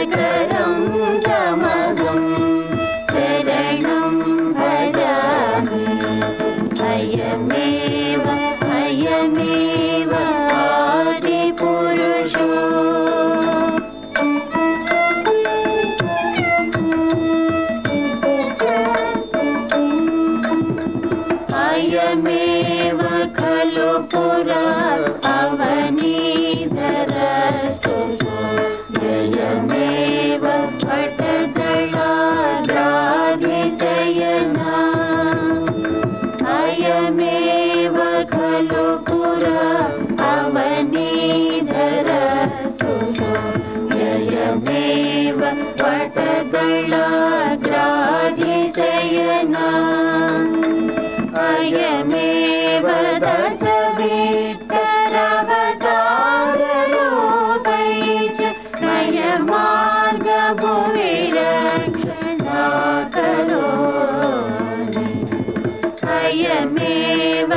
Maker जयमेव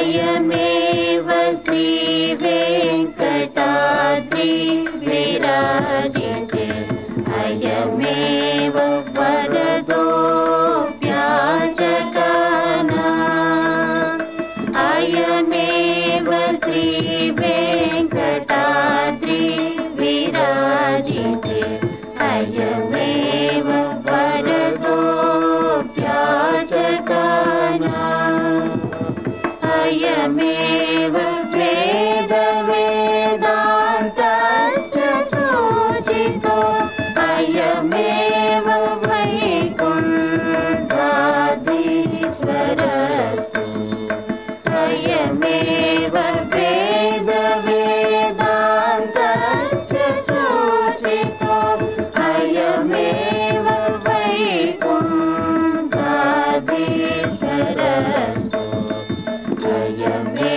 स्वयमेव श्रीवेङ्कटाद्रि विराजते अयमेव परदो प्याच ग अयमे स्वयमेव वेदवेदान्तस्य सूचितो अयमेव Jam